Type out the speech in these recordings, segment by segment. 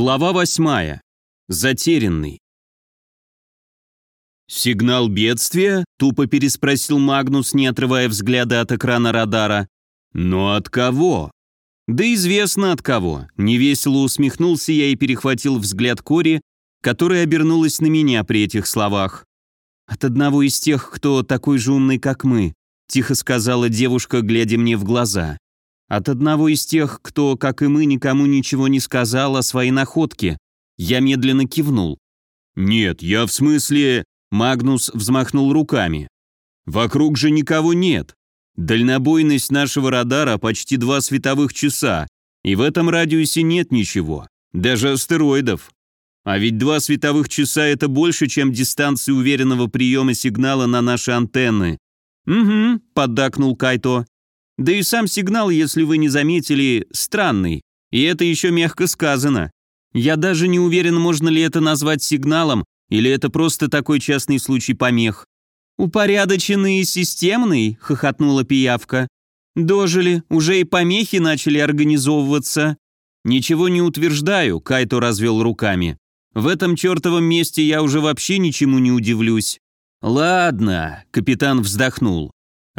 Глава восьмая. Затерянный. «Сигнал бедствия?» – тупо переспросил Магнус, не отрывая взгляда от экрана радара. «Но от кого?» «Да известно от кого». Невесело усмехнулся я и перехватил взгляд Кори, которая обернулась на меня при этих словах. «От одного из тех, кто такой же умный, как мы», – тихо сказала девушка, глядя мне в глаза. «От одного из тех, кто, как и мы, никому ничего не сказал о своей находке». Я медленно кивнул. «Нет, я в смысле...» Магнус взмахнул руками. «Вокруг же никого нет. Дальнобойность нашего радара почти два световых часа, и в этом радиусе нет ничего, даже астероидов. А ведь два световых часа – это больше, чем дистанция уверенного приема сигнала на наши антенны. «Угу», – поддакнул Кайто. «Да и сам сигнал, если вы не заметили, странный. И это еще мягко сказано. Я даже не уверен, можно ли это назвать сигналом, или это просто такой частный случай помех? «Упорядоченный и системный?» — хохотнула пиявка. «Дожили, уже и помехи начали организовываться». «Ничего не утверждаю», — Кайто развел руками. «В этом чертовом месте я уже вообще ничему не удивлюсь». «Ладно», — капитан вздохнул.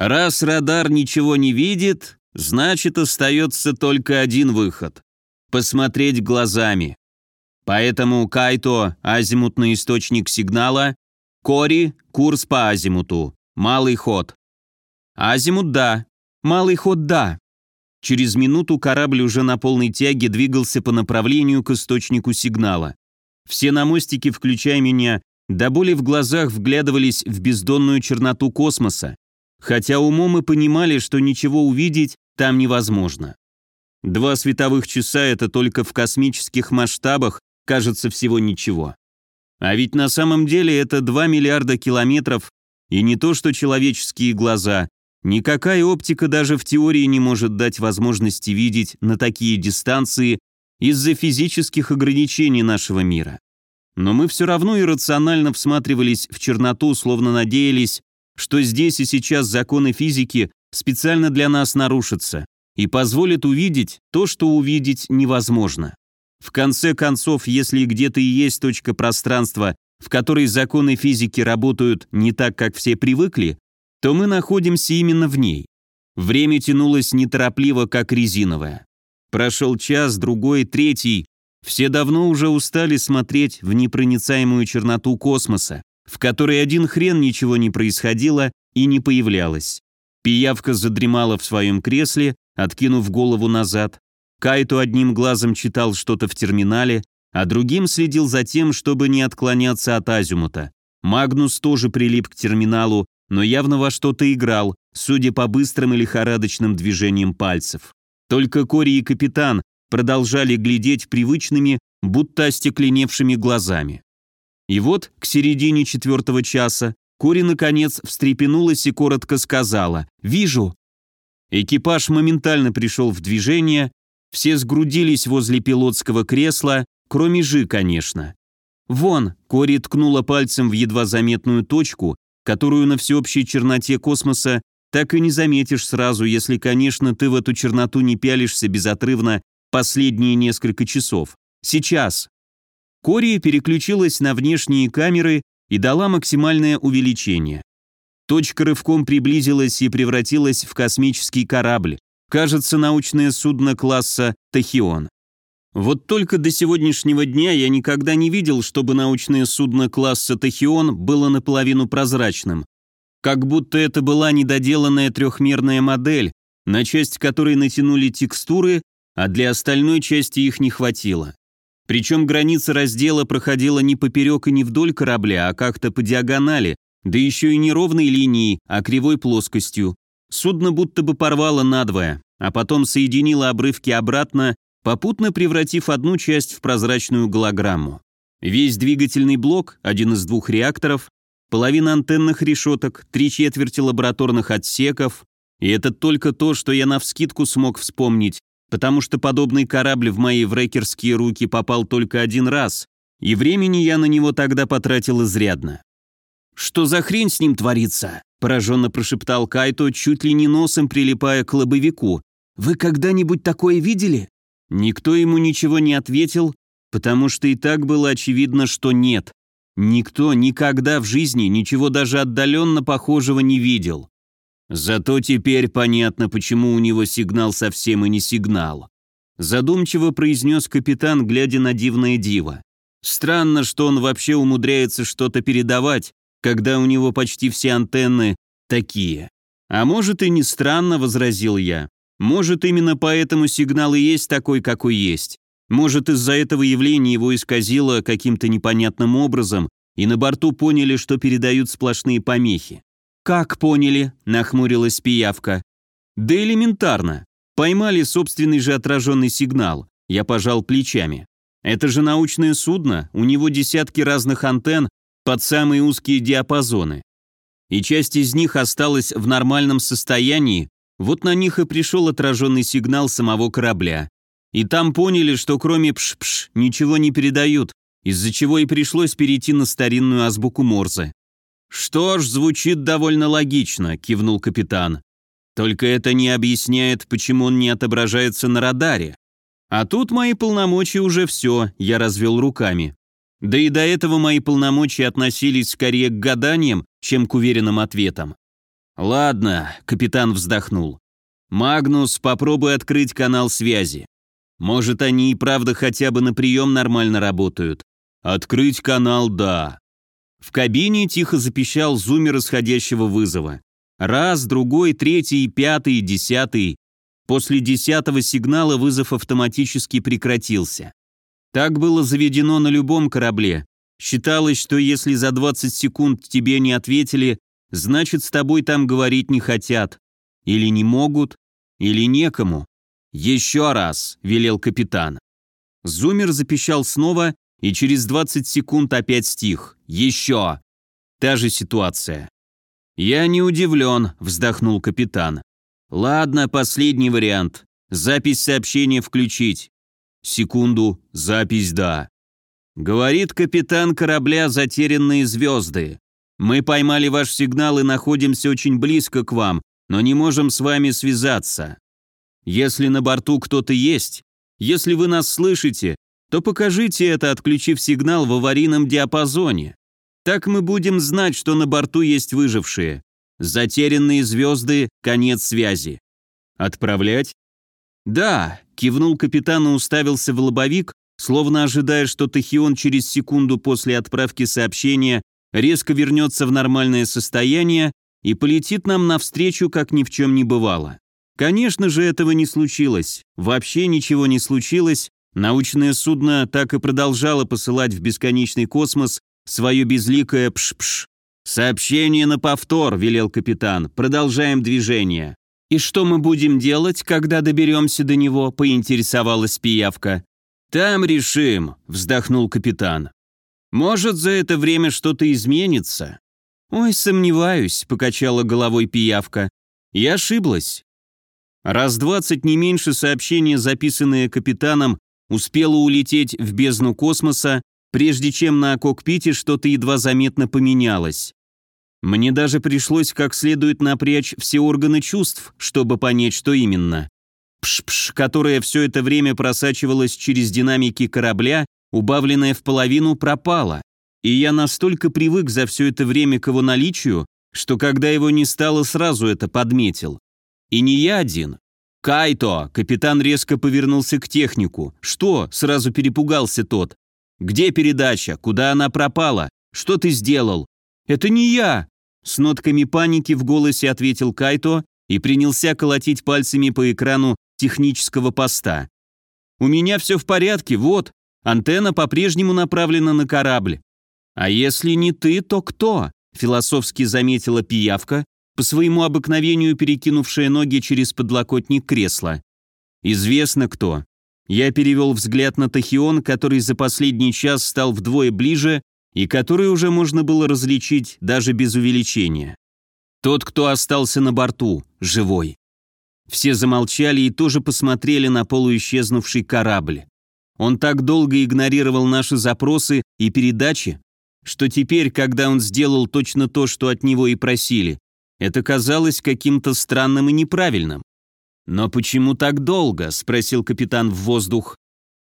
«Раз радар ничего не видит, значит, остается только один выход. Посмотреть глазами. Поэтому Кайто – азимутный источник сигнала, Кори – курс по азимуту, малый ход. Азимут – да, малый ход – да. Через минуту корабль уже на полной тяге двигался по направлению к источнику сигнала. Все на мостике, включая меня, до боли в глазах вглядывались в бездонную черноту космоса, хотя умом мы понимали, что ничего увидеть там невозможно. Два световых часа – это только в космических масштабах кажется всего ничего. А ведь на самом деле это 2 миллиарда километров, и не то что человеческие глаза, никакая оптика даже в теории не может дать возможности видеть на такие дистанции из-за физических ограничений нашего мира. Но мы все равно иррационально всматривались в черноту, словно надеялись, что здесь и сейчас законы физики специально для нас нарушатся и позволят увидеть то, что увидеть невозможно. В конце концов, если где-то и есть точка пространства, в которой законы физики работают не так, как все привыкли, то мы находимся именно в ней. Время тянулось неторопливо, как резиновое. Прошел час, другой, третий. Все давно уже устали смотреть в непроницаемую черноту космоса, в которой один хрен ничего не происходило и не появлялось. Пиявка задремала в своем кресле, откинув голову назад. Кайто одним глазом читал что-то в терминале, а другим следил за тем, чтобы не отклоняться от азимута. Магнус тоже прилип к терминалу, но явно во что-то играл, судя по быстрым и лихорадочным движениям пальцев. Только Кори и капитан продолжали глядеть привычными, будто остекленевшими глазами. И вот, к середине четвертого часа, Кори наконец встрепенулась и коротко сказала «Вижу». Экипаж моментально пришел в движение, все сгрудились возле пилотского кресла, кроме Жи, конечно. «Вон!» — Кори ткнула пальцем в едва заметную точку, которую на всеобщей черноте космоса так и не заметишь сразу, если, конечно, ты в эту черноту не пялишься безотрывно последние несколько часов. Сейчас. Кори переключилась на внешние камеры и дала максимальное увеличение. Точка рывком приблизилась и превратилась в космический корабль, Кажется, научное судно класса «Тахион». Вот только до сегодняшнего дня я никогда не видел, чтобы научное судно класса «Тахион» было наполовину прозрачным. Как будто это была недоделанная трехмерная модель, на часть которой натянули текстуры, а для остальной части их не хватило. Причем граница раздела проходила не поперек и не вдоль корабля, а как-то по диагонали, да еще и не ровной линией, а кривой плоскостью. Судно будто бы порвало надвое, а потом соединило обрывки обратно, попутно превратив одну часть в прозрачную голограмму. Весь двигательный блок, один из двух реакторов, половина антенных решеток, три четверти лабораторных отсеков, и это только то, что я навскидку смог вспомнить, потому что подобный корабль в мои врекерские руки попал только один раз, и времени я на него тогда потратил изрядно. «Что за хрень с ним творится?» пораженно прошептал Кайто, чуть ли не носом прилипая к лобовику. «Вы когда-нибудь такое видели?» Никто ему ничего не ответил, потому что и так было очевидно, что нет. Никто никогда в жизни ничего даже отдаленно похожего не видел. Зато теперь понятно, почему у него сигнал совсем и не сигнал. Задумчиво произнес капитан, глядя на дивное диво. Странно, что он вообще умудряется что-то передавать, когда у него почти все антенны такие. А может и не странно, возразил я. Может именно поэтому сигнал и есть такой, какой есть. Может из-за этого явления его исказило каким-то непонятным образом, и на борту поняли, что передают сплошные помехи. «Как поняли?» – нахмурилась пиявка. «Да элементарно. Поймали собственный же отраженный сигнал». Я пожал плечами. «Это же научное судно, у него десятки разных антенн под самые узкие диапазоны. И часть из них осталась в нормальном состоянии, вот на них и пришел отраженный сигнал самого корабля. И там поняли, что кроме пш-пш ничего не передают, из-за чего и пришлось перейти на старинную азбуку Морзе. «Что ж, звучит довольно логично», — кивнул капитан. «Только это не объясняет, почему он не отображается на радаре. А тут мои полномочия уже все», — я развел руками. Да и до этого мои полномочия относились скорее к гаданиям, чем к уверенным ответам. «Ладно», — капитан вздохнул. «Магнус, попробуй открыть канал связи. Может, они и правда хотя бы на прием нормально работают. Открыть канал, да. В кабине тихо запищал зумер исходящего вызова. Раз, другой, третий, пятый, десятый. После десятого сигнала вызов автоматически прекратился. Так было заведено на любом корабле. Считалось, что если за 20 секунд тебе не ответили, значит с тобой там говорить не хотят. Или не могут, или некому. «Еще раз», — велел капитан. Зумер запищал снова, и через 20 секунд опять стих. Еще. Та же ситуация. «Я не удивлен», — вздохнул капитан. «Ладно, последний вариант. Запись сообщения включить. Секунду, запись «да». Говорит капитан корабля «Затерянные звезды». Мы поймали ваш сигнал и находимся очень близко к вам, но не можем с вами связаться. Если на борту кто-то есть, если вы нас слышите, то покажите это, отключив сигнал в аварийном диапазоне. Так мы будем знать, что на борту есть выжившие. Затерянные звезды, конец связи. Отправлять? Да, кивнул капитан и уставился в лобовик, словно ожидая, что Тахион через секунду после отправки сообщения резко вернется в нормальное состояние и полетит нам навстречу, как ни в чем не бывало. Конечно же, этого не случилось. Вообще ничего не случилось, Научное судно так и продолжало посылать в бесконечный космос свое безликое пш-пш. «Сообщение на повтор», — велел капитан. «Продолжаем движение». «И что мы будем делать, когда доберемся до него?» — поинтересовалась пиявка. «Там решим», — вздохнул капитан. «Может, за это время что-то изменится?» «Ой, сомневаюсь», — покачала головой пиявка. «Я ошиблась». Раз двадцать не меньше сообщения, записанные капитаном, успела улететь в бездну космоса, прежде чем на кокпите что-то едва заметно поменялось. Мне даже пришлось как следует напрячь все органы чувств, чтобы понять, что именно. Пш-пш, которая все это время просачивалась через динамики корабля, убавленная в половину, пропала. И я настолько привык за все это время к его наличию, что когда его не стало, сразу это подметил. И не я один. «Кайто!» — капитан резко повернулся к технику. «Что?» — сразу перепугался тот. «Где передача? Куда она пропала? Что ты сделал?» «Это не я!» С нотками паники в голосе ответил Кайто и принялся колотить пальцами по экрану технического поста. «У меня все в порядке, вот. Антенна по-прежнему направлена на корабль». «А если не ты, то кто?» — философски заметила пиявка, по своему обыкновению перекинувшая ноги через подлокотник кресла. Известно кто. Я перевел взгляд на Тахион, который за последний час стал вдвое ближе и который уже можно было различить даже без увеличения. Тот, кто остался на борту, живой. Все замолчали и тоже посмотрели на полуисчезнувший корабль. Он так долго игнорировал наши запросы и передачи, что теперь, когда он сделал точно то, что от него и просили, это казалось каким-то странным и неправильным. «Но почему так долго?» – спросил капитан в воздух.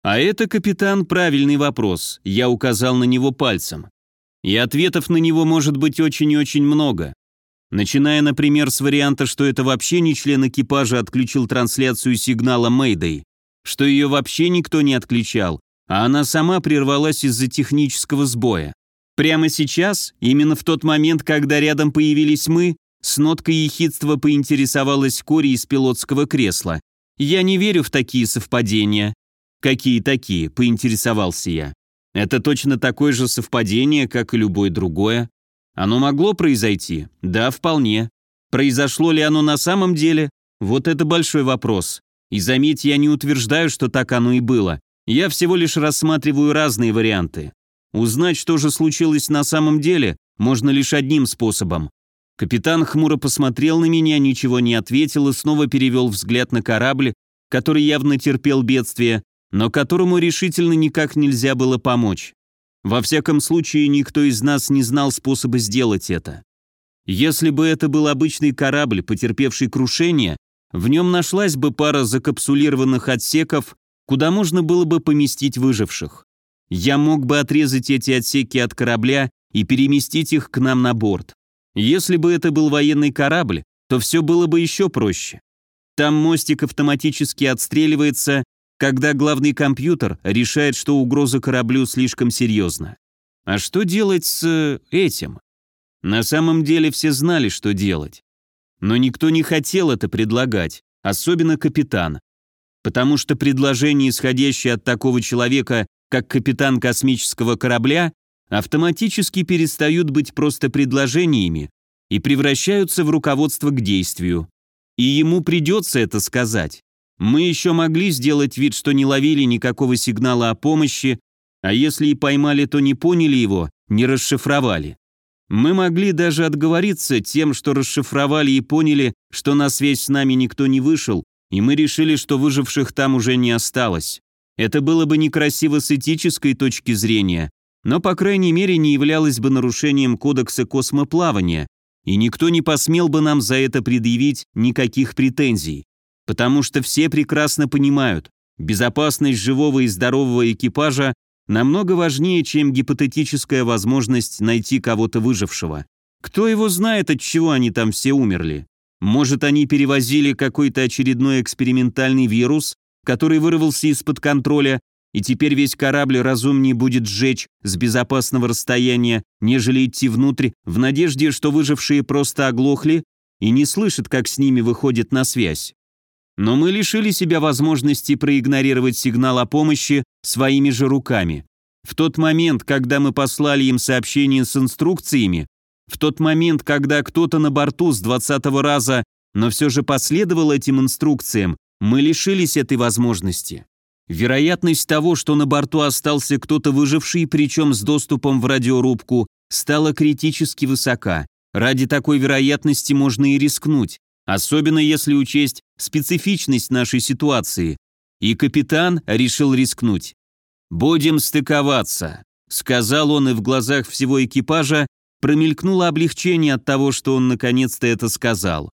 А это, капитан, правильный вопрос. Я указал на него пальцем. И ответов на него может быть очень и очень много. Начиная, например, с варианта, что это вообще не член экипажа отключил трансляцию сигнала Мэйдэй, что ее вообще никто не отключал, а она сама прервалась из-за технического сбоя. Прямо сейчас, именно в тот момент, когда рядом появились мы, с ноткой ехидства поинтересовалась Кори из пилотского кресла. «Я не верю в такие совпадения». «Какие такие?» – поинтересовался я. «Это точно такое же совпадение, как и любое другое. Оно могло произойти? Да, вполне. Произошло ли оно на самом деле? Вот это большой вопрос. И заметь, я не утверждаю, что так оно и было. Я всего лишь рассматриваю разные варианты. Узнать, что же случилось на самом деле, можно лишь одним способом. Капитан хмуро посмотрел на меня, ничего не ответил и снова перевел взгляд на корабль, который явно терпел бедствие, но которому решительно никак нельзя было помочь. Во всяком случае, никто из нас не знал способа сделать это. Если бы это был обычный корабль, потерпевший крушение, в нем нашлась бы пара закапсулированных отсеков, куда можно было бы поместить выживших. Я мог бы отрезать эти отсеки от корабля и переместить их к нам на борт. Если бы это был военный корабль, то все было бы еще проще. Там мостик автоматически отстреливается, когда главный компьютер решает, что угроза кораблю слишком серьезна. А что делать с э, этим? На самом деле все знали, что делать. Но никто не хотел это предлагать, особенно капитан. Потому что предложения, исходящие от такого человека, как капитан космического корабля, автоматически перестают быть просто предложениями и превращаются в руководство к действию. И ему придется это сказать. Мы еще могли сделать вид, что не ловили никакого сигнала о помощи, а если и поймали, то не поняли его, не расшифровали. Мы могли даже отговориться тем, что расшифровали и поняли, что на связь с нами никто не вышел, и мы решили, что выживших там уже не осталось. Это было бы некрасиво с этической точки зрения, но, по крайней мере, не являлось бы нарушением кодекса космоплавания, и никто не посмел бы нам за это предъявить никаких претензий. Потому что все прекрасно понимают, безопасность живого и здорового экипажа намного важнее, чем гипотетическая возможность найти кого-то выжившего. Кто его знает, от чего они там все умерли? Может, они перевозили какой-то очередной экспериментальный вирус, который вырвался из-под контроля и теперь весь корабль разумнее будет сжечь с безопасного расстояния, нежели идти внутрь, в надежде, что выжившие просто оглохли и не слышат, как с ними выходит на связь. Но мы лишили себя возможности проигнорировать сигнал о помощи своими же руками. В тот момент, когда мы послали им сообщение с инструкциями, в тот момент, когда кто-то на борту с 20 раза, но все же последовал этим инструкциям, мы лишились этой возможности. Вероятность того, что на борту остался кто-то выживший, причем с доступом в радиорубку, стала критически высока. Ради такой вероятности можно и рискнуть, особенно если учесть специфичность нашей ситуации. И капитан решил рискнуть. «Будем стыковаться», — сказал он, и в глазах всего экипажа промелькнуло облегчение от того, что он наконец-то это сказал.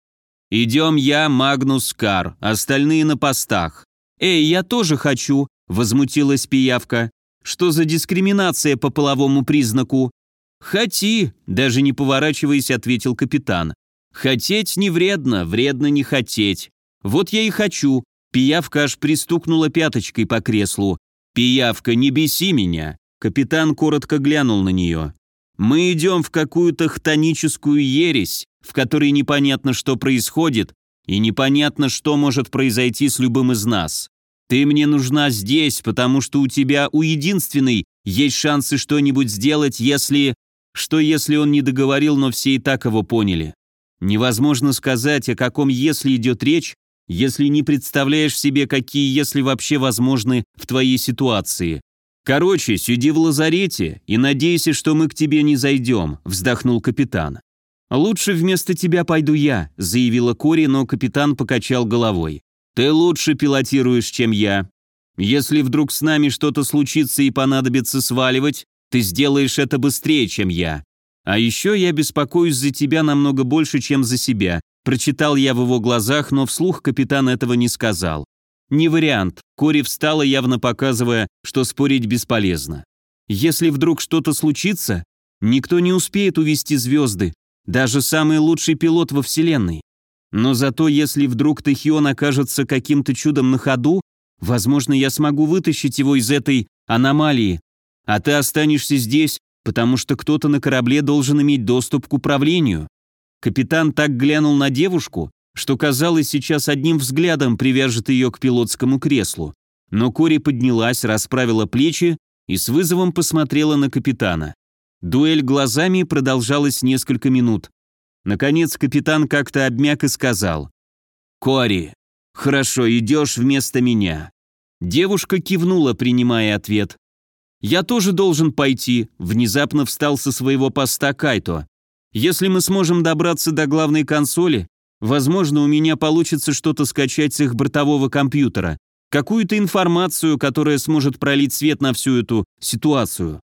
«Идем я, Магнус Кар, остальные на постах. «Эй, я тоже хочу», — возмутилась пиявка. «Что за дискриминация по половому признаку?» «Хоти», — даже не поворачиваясь, ответил капитан. «Хотеть не вредно, вредно не хотеть. Вот я и хочу». Пиявка аж пристукнула пяточкой по креслу. «Пиявка, не беси меня!» Капитан коротко глянул на нее. «Мы идем в какую-то хтоническую ересь, в которой непонятно, что происходит, и непонятно, что может произойти с любым из нас. Ты мне нужна здесь, потому что у тебя, у единственной, есть шансы что-нибудь сделать, если... Что если он не договорил, но все и так его поняли? Невозможно сказать, о каком «если» идет речь, если не представляешь себе, какие «если» вообще возможны в твоей ситуации. Короче, сиди в лазарете и надейся, что мы к тебе не зайдем», — вздохнул капитан. «Лучше вместо тебя пойду я», — заявила Кори, но капитан покачал головой. «Ты лучше пилотируешь, чем я. Если вдруг с нами что-то случится и понадобится сваливать, ты сделаешь это быстрее, чем я. А еще я беспокоюсь за тебя намного больше, чем за себя», прочитал я в его глазах, но вслух капитан этого не сказал. Не вариант. Кори встала, явно показывая, что спорить бесполезно. Если вдруг что-то случится, никто не успеет увести звезды, даже самый лучший пилот во Вселенной. Но зато если вдруг Тахион окажется каким-то чудом на ходу, возможно, я смогу вытащить его из этой аномалии, а ты останешься здесь, потому что кто-то на корабле должен иметь доступ к управлению. Капитан так глянул на девушку, что казалось, сейчас одним взглядом привяжет ее к пилотскому креслу. Но Кори поднялась, расправила плечи и с вызовом посмотрела на капитана. Дуэль глазами продолжалась несколько минут. Наконец капитан как-то обмяк и сказал. «Кори, хорошо, идешь вместо меня». Девушка кивнула, принимая ответ. «Я тоже должен пойти», — внезапно встал со своего поста Кайто. «Если мы сможем добраться до главной консоли, возможно, у меня получится что-то скачать с их бортового компьютера, какую-то информацию, которая сможет пролить свет на всю эту ситуацию».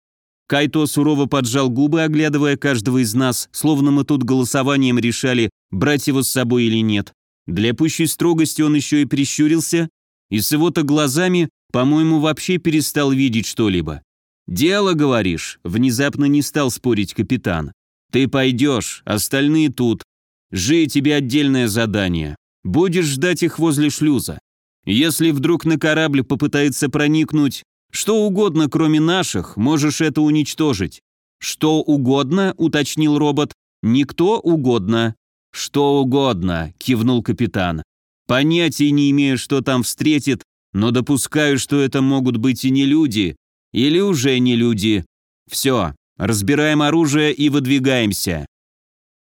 Кайто сурово поджал губы, оглядывая каждого из нас, словно мы тут голосованием решали, брать его с собой или нет. Для пущей строгости он еще и прищурился, и с его-то глазами, по-моему, вообще перестал видеть что-либо. «Дело, говоришь?» – внезапно не стал спорить капитан. «Ты пойдешь, остальные тут. Жи, тебе отдельное задание. Будешь ждать их возле шлюза. Если вдруг на корабль попытается проникнуть что угодно, кроме наших, можешь это уничтожить. Что угодно, уточнил робот. Никто угодно. Что угодно, кивнул капитан. Понятия не имею, что там встретит, но допускаю, что это могут быть и не люди, или уже не люди. Все, разбираем оружие и выдвигаемся.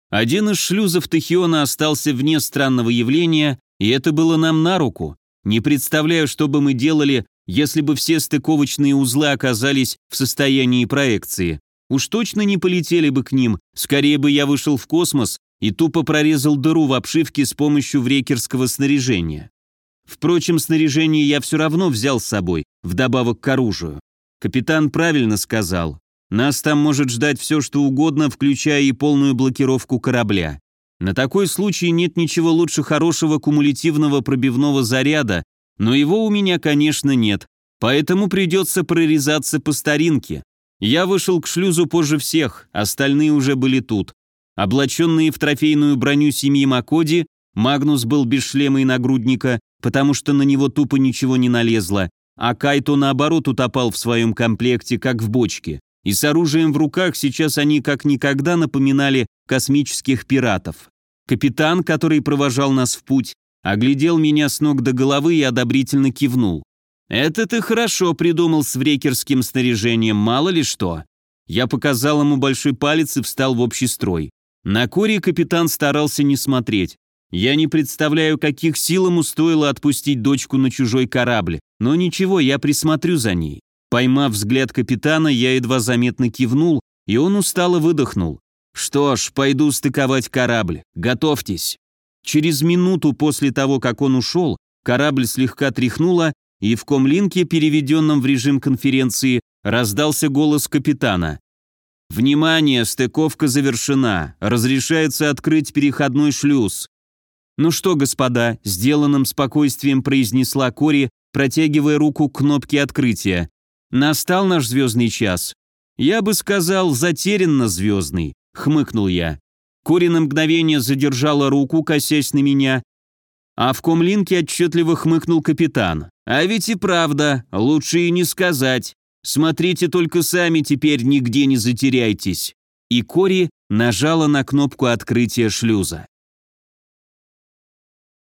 Один из шлюзов Тахиона остался вне странного явления, и это было нам на руку. Не представляю, что бы мы делали, если бы все стыковочные узлы оказались в состоянии проекции. Уж точно не полетели бы к ним, скорее бы я вышел в космос и тупо прорезал дыру в обшивке с помощью врекерского снаряжения. Впрочем, снаряжение я все равно взял с собой, вдобавок к оружию. Капитан правильно сказал. Нас там может ждать все, что угодно, включая и полную блокировку корабля. На такой случай нет ничего лучше хорошего кумулятивного пробивного заряда, но его у меня, конечно, нет, поэтому придется прорезаться по старинке. Я вышел к шлюзу позже всех, остальные уже были тут. Облаченные в трофейную броню семьи Макоди, Магнус был без шлема и нагрудника, потому что на него тупо ничего не налезло, а Кайто, наоборот, утопал в своем комплекте, как в бочке. И с оружием в руках сейчас они как никогда напоминали космических пиратов. Капитан, который провожал нас в путь, оглядел меня с ног до головы и одобрительно кивнул. «Это ты хорошо придумал с врекерским снаряжением, мало ли что». Я показал ему большой палец и встал в общий строй. На Кори капитан старался не смотреть. Я не представляю, каких сил ему стоило отпустить дочку на чужой корабль, но ничего, я присмотрю за ней. Поймав взгляд капитана, я едва заметно кивнул, и он устало выдохнул. «Что ж, пойду стыковать корабль. Готовьтесь». Через минуту после того, как он ушел, корабль слегка тряхнуло, и в комлинке, переведенном в режим конференции, раздался голос капитана. «Внимание, стыковка завершена. Разрешается открыть переходной шлюз. «Ну что, господа», — сделанным спокойствием произнесла Кори, протягивая руку к кнопке открытия. «Настал наш звездный час». «Я бы сказал, затерянно звездный», — хмыкнул я. Кори на мгновение задержала руку, косясь на меня, а в комлинке отчетливо хмыкнул капитан. «А ведь и правда, лучше и не сказать. Смотрите только сами теперь, нигде не затеряйтесь». И Кори нажала на кнопку открытия шлюза.